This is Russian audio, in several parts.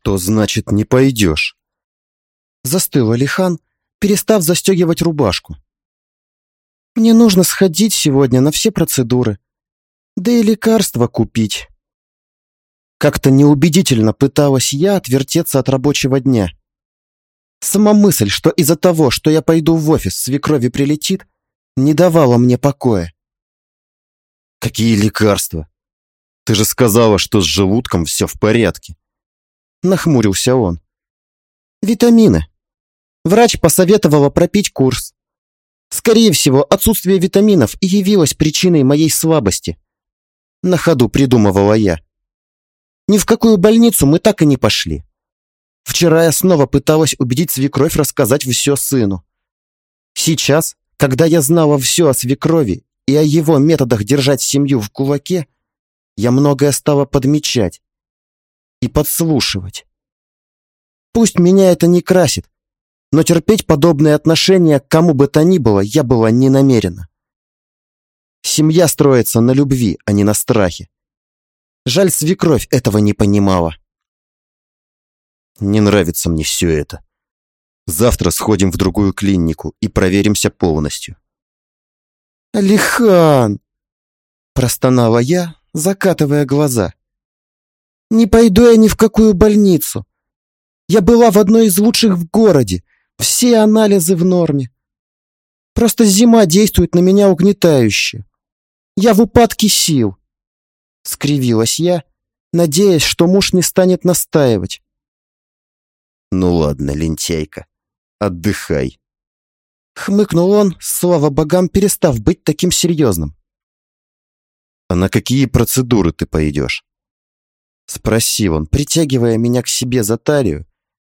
Что значит не пойдешь? Застыл Алихан, перестав застегивать рубашку. Мне нужно сходить сегодня на все процедуры. Да и лекарства купить. Как-то неубедительно пыталась я отвертеться от рабочего дня. Сама мысль, что из-за того, что я пойду в офис, свекрови прилетит, не давала мне покоя. Какие лекарства? Ты же сказала, что с желудком все в порядке. Нахмурился он. Витамины. Врач посоветовала пропить курс. Скорее всего, отсутствие витаминов и явилось причиной моей слабости. На ходу придумывала я. Ни в какую больницу мы так и не пошли. Вчера я снова пыталась убедить свекровь рассказать все сыну. Сейчас, когда я знала все о свекрови и о его методах держать семью в кулаке, я многое стала подмечать и подслушивать. Пусть меня это не красит, но терпеть подобные отношения к кому бы то ни было я была не намерена. Семья строится на любви, а не на страхе. Жаль, свекровь этого не понимала. Не нравится мне все это. Завтра сходим в другую клинику и проверимся полностью. «Алихан!» – простонала я, закатывая глаза. «Не пойду я ни в какую больницу. Я была в одной из лучших в городе, все анализы в норме. Просто зима действует на меня угнетающе. Я в упадке сил. Скривилась я, надеясь, что муж не станет настаивать. Ну ладно, лентяйка, отдыхай. Хмыкнул он, слава богам, перестав быть таким серьезным. А на какие процедуры ты пойдешь? Спросил он, притягивая меня к себе за талию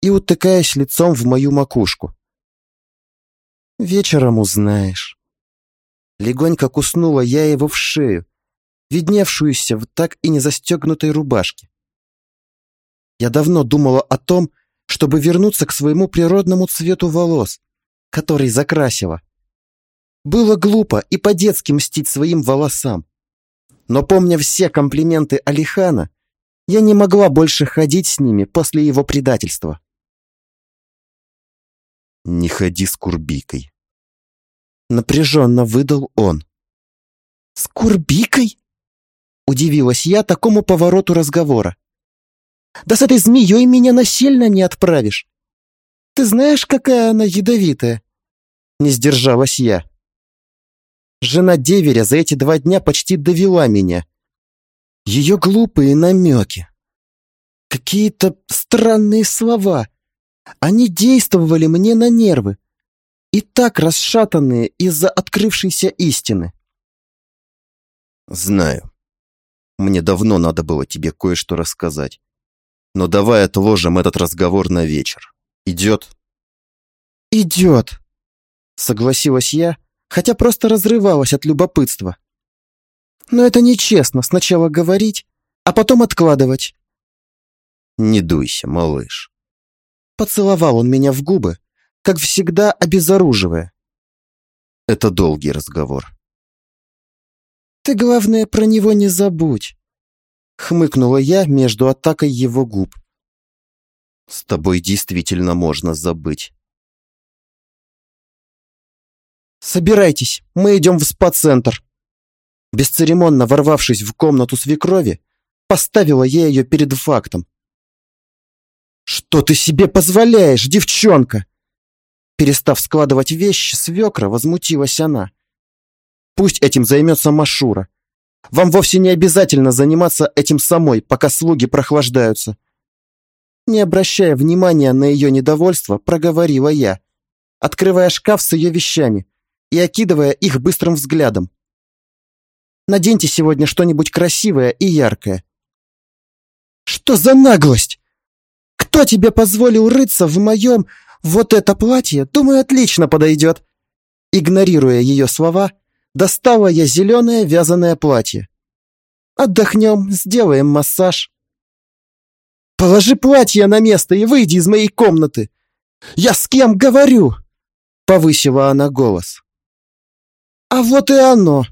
и утыкаясь лицом в мою макушку. «Вечером узнаешь». Легонько куснула я его в шею, видневшуюся в так и не застегнутой рубашке. Я давно думала о том, чтобы вернуться к своему природному цвету волос, который закрасила. Было глупо и по-детски мстить своим волосам. Но помня все комплименты Алихана, я не могла больше ходить с ними после его предательства. «Не ходи с Курбикой», — напряженно выдал он. «С Курбикой?» — удивилась я такому повороту разговора. «Да с этой змеей меня насильно не отправишь. Ты знаешь, какая она ядовитая?» Не сдержалась я. Жена деверя за эти два дня почти довела меня. Ее глупые намеки. Какие-то странные слова. Они действовали мне на нервы. И так расшатанные из-за открывшейся истины. Знаю. Мне давно надо было тебе кое-что рассказать. Но давай отложим этот разговор на вечер. Идет? Идет. Согласилась я, хотя просто разрывалась от любопытства. Но это нечестно сначала говорить, а потом откладывать. Не дуйся, малыш. Поцеловал он меня в губы, как всегда обезоруживая. Это долгий разговор. Ты, главное, про него не забудь. Хмыкнула я между атакой его губ. С тобой действительно можно забыть. «Собирайтесь, мы идем в спа-центр». Бесцеремонно ворвавшись в комнату свекрови, поставила я ее перед фактом. «Что ты себе позволяешь, девчонка?» Перестав складывать вещи, свекра возмутилась она. «Пусть этим займется Машура. Вам вовсе не обязательно заниматься этим самой, пока слуги прохлаждаются». Не обращая внимания на ее недовольство, проговорила я, открывая шкаф с ее вещами и окидывая их быстрым взглядом. «Наденьте сегодня что-нибудь красивое и яркое». «Что за наглость? Кто тебе позволил рыться в моем... Вот это платье, думаю, отлично подойдет». Игнорируя ее слова, достала я зеленое вязаное платье. «Отдохнем, сделаем массаж». «Положи платье на место и выйди из моей комнаты! Я с кем говорю?» Повысила она голос. А вот и оно.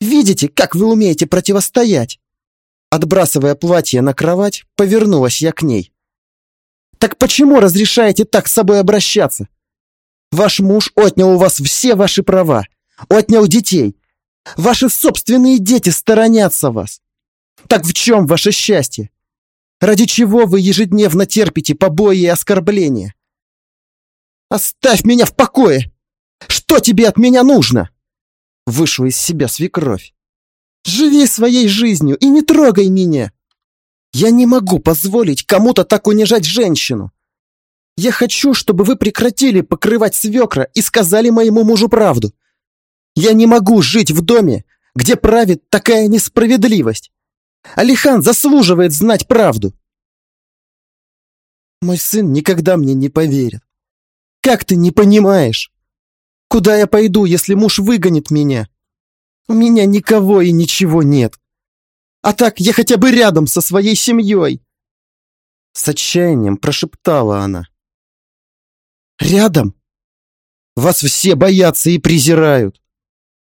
Видите, как вы умеете противостоять? Отбрасывая платье на кровать, повернулась я к ней. Так почему разрешаете так с собой обращаться? Ваш муж отнял у вас все ваши права, отнял детей. Ваши собственные дети сторонятся вас. Так в чем ваше счастье? Ради чего вы ежедневно терпите побои и оскорбления? Оставь меня в покое! Что тебе от меня нужно? Вышла из себя свекровь. Живи своей жизнью и не трогай меня. Я не могу позволить кому-то так унижать женщину. Я хочу, чтобы вы прекратили покрывать свекра и сказали моему мужу правду. Я не могу жить в доме, где правит такая несправедливость. Алихан заслуживает знать правду. Мой сын никогда мне не поверит. Как ты не понимаешь? Куда я пойду, если муж выгонит меня? У меня никого и ничего нет. А так я хотя бы рядом со своей семьей. С отчаянием прошептала она. Рядом? Вас все боятся и презирают.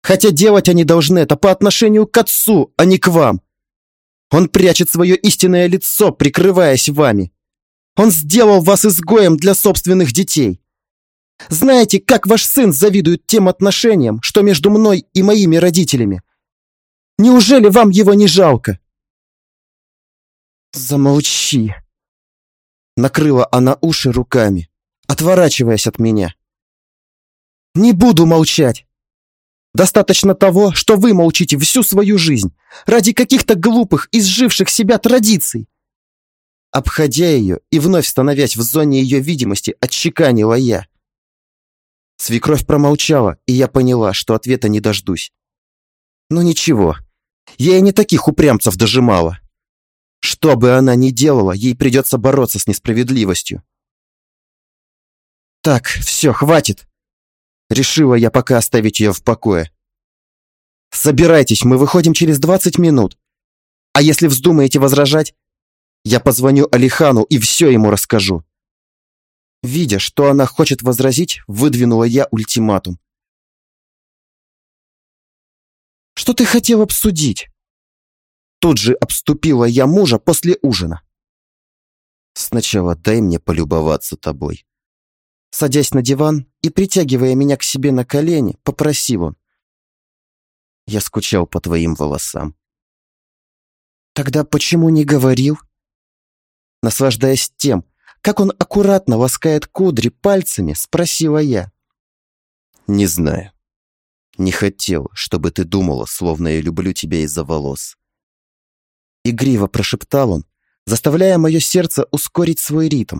Хотя делать они должны это по отношению к отцу, а не к вам. Он прячет свое истинное лицо, прикрываясь вами. Он сделал вас изгоем для собственных детей. Знаете, как ваш сын завидует тем отношениям, что между мной и моими родителями? Неужели вам его не жалко? Замолчи. Накрыла она уши руками, отворачиваясь от меня. Не буду молчать. Достаточно того, что вы молчите всю свою жизнь ради каких-то глупых, изживших себя традиций. Обходя ее и вновь становясь в зоне ее видимости, отчеканила я. Свекровь промолчала, и я поняла, что ответа не дождусь. Но ничего, я и не таких упрямцев дожимала. Что бы она ни делала, ей придется бороться с несправедливостью. Так, все, хватит. Решила я пока оставить ее в покое. Собирайтесь, мы выходим через 20 минут. А если вздумаете возражать, я позвоню Алихану и все ему расскажу. Видя, что она хочет возразить, выдвинула я ультиматум. «Что ты хотел обсудить?» Тут же обступила я мужа после ужина. «Сначала дай мне полюбоваться тобой», Садясь на диван и притягивая меня к себе на колени, попросил он. Я скучал по твоим волосам. Тогда почему не говорил? Наслаждаясь тем, как он аккуратно ласкает кудри пальцами, спросила я. Не знаю. Не хотел, чтобы ты думала, словно я люблю тебя из-за волос. Игриво прошептал он, заставляя мое сердце ускорить свой ритм.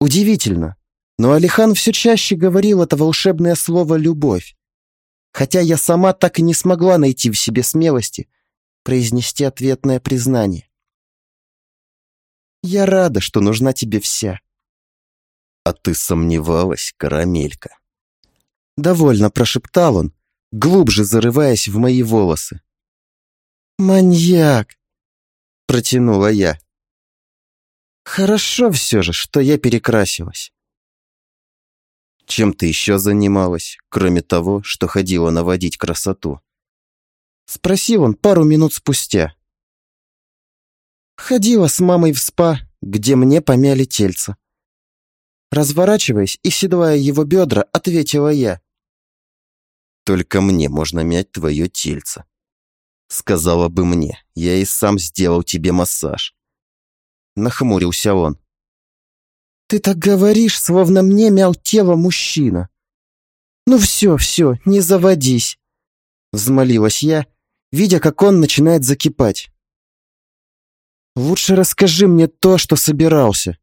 Удивительно, но Алихан все чаще говорил это волшебное слово «любовь», хотя я сама так и не смогла найти в себе смелости произнести ответное признание. «Я рада, что нужна тебе вся». «А ты сомневалась, карамелька?» Довольно прошептал он, глубже зарываясь в мои волосы. «Маньяк!» — протянула я. «Хорошо все же, что я перекрасилась». Чем ты еще занималась, кроме того, что ходила наводить красоту? Спросил он пару минут спустя. Ходила с мамой в спа, где мне помяли тельца. Разворачиваясь и седлая его бедра, ответила я. «Только мне можно мять твое тельце». Сказала бы мне, я и сам сделал тебе массаж. Нахмурился он. Ты так говоришь, словно мне мял тело мужчина. Ну все, все, не заводись. Взмолилась я, видя, как он начинает закипать. Лучше расскажи мне то, что собирался.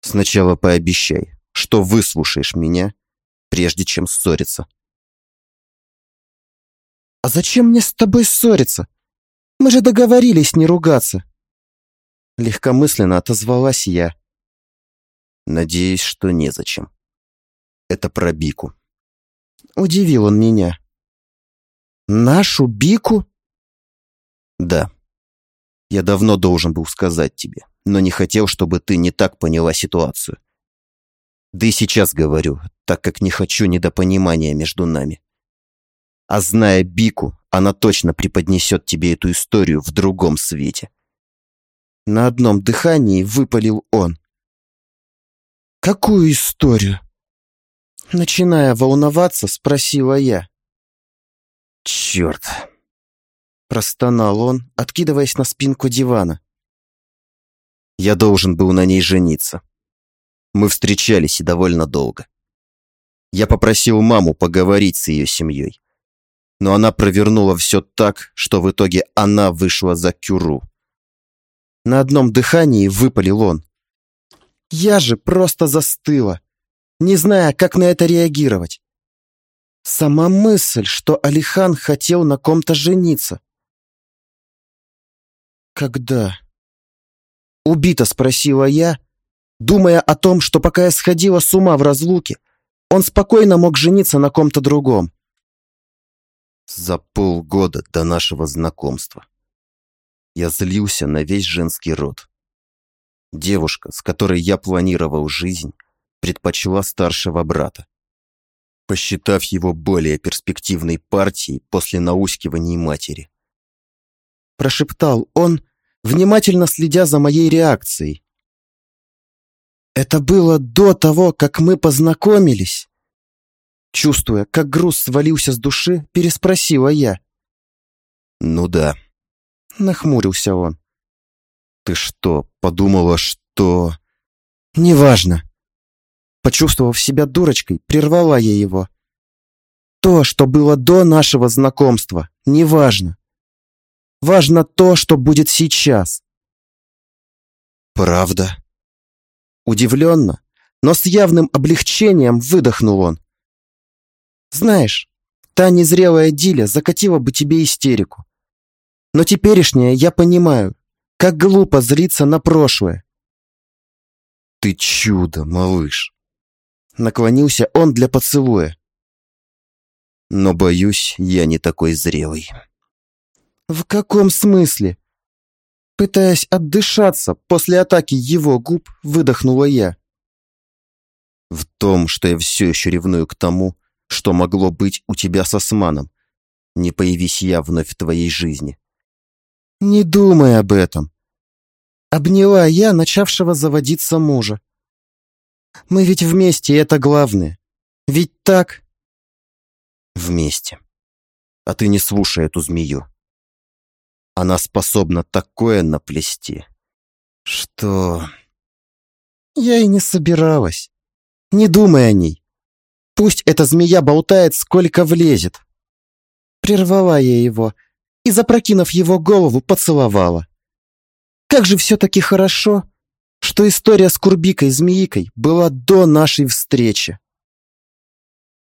Сначала пообещай, что выслушаешь меня, прежде чем ссориться. А зачем мне с тобой ссориться? Мы же договорились не ругаться. Легкомысленно отозвалась я. Надеюсь, что незачем. Это про Бику. Удивил он меня. Нашу Бику? Да. Я давно должен был сказать тебе, но не хотел, чтобы ты не так поняла ситуацию. Да и сейчас говорю, так как не хочу недопонимания между нами. А зная Бику, она точно преподнесет тебе эту историю в другом свете. На одном дыхании выпалил он. «Какую историю?» Начиная волноваться, спросила я. «Черт!» Простонал он, откидываясь на спинку дивана. «Я должен был на ней жениться. Мы встречались и довольно долго. Я попросил маму поговорить с ее семьей. Но она провернула все так, что в итоге она вышла за Кюру. На одном дыхании выпалил он. Я же просто застыла, не зная, как на это реагировать. Сама мысль, что Алихан хотел на ком-то жениться. Когда? Убито спросила я, думая о том, что пока я сходила с ума в разлуке, он спокойно мог жениться на ком-то другом. За полгода до нашего знакомства. Я злился на весь женский род. Девушка, с которой я планировал жизнь, предпочла старшего брата. Посчитав его более перспективной партией после наускиваний матери. Прошептал он, внимательно следя за моей реакцией. Это было до того, как мы познакомились. Чувствуя, как груз свалился с души, переспросила я. Ну да. Нахмурился он. Ты что, подумала, что... Неважно. Почувствовав себя дурочкой, прервала я его. То, что было до нашего знакомства, неважно. Важно то, что будет сейчас. Правда? Удивленно, но с явным облегчением выдохнул он. Знаешь, та незрелая Диля закатила бы тебе истерику. Но теперешнее я понимаю, как глупо злиться на прошлое. Ты чудо, малыш. Наклонился он для поцелуя. Но, боюсь, я не такой зрелый. В каком смысле? Пытаясь отдышаться после атаки его губ, выдохнула я. В том, что я все еще ревную к тому, что могло быть у тебя с Османом. Не появись я вновь в твоей жизни. Не думай об этом. Обняла я начавшего заводиться мужа. Мы ведь вместе, и это главное. Ведь так? Вместе. А ты не слушай эту змею. Она способна такое наплести, что... Я и не собиралась. Не думай о ней. Пусть эта змея болтает, сколько влезет. Прервала я его и, запрокинув его голову, поцеловала. Как же все-таки хорошо, что история с Курбикой-змеикой была до нашей встречи.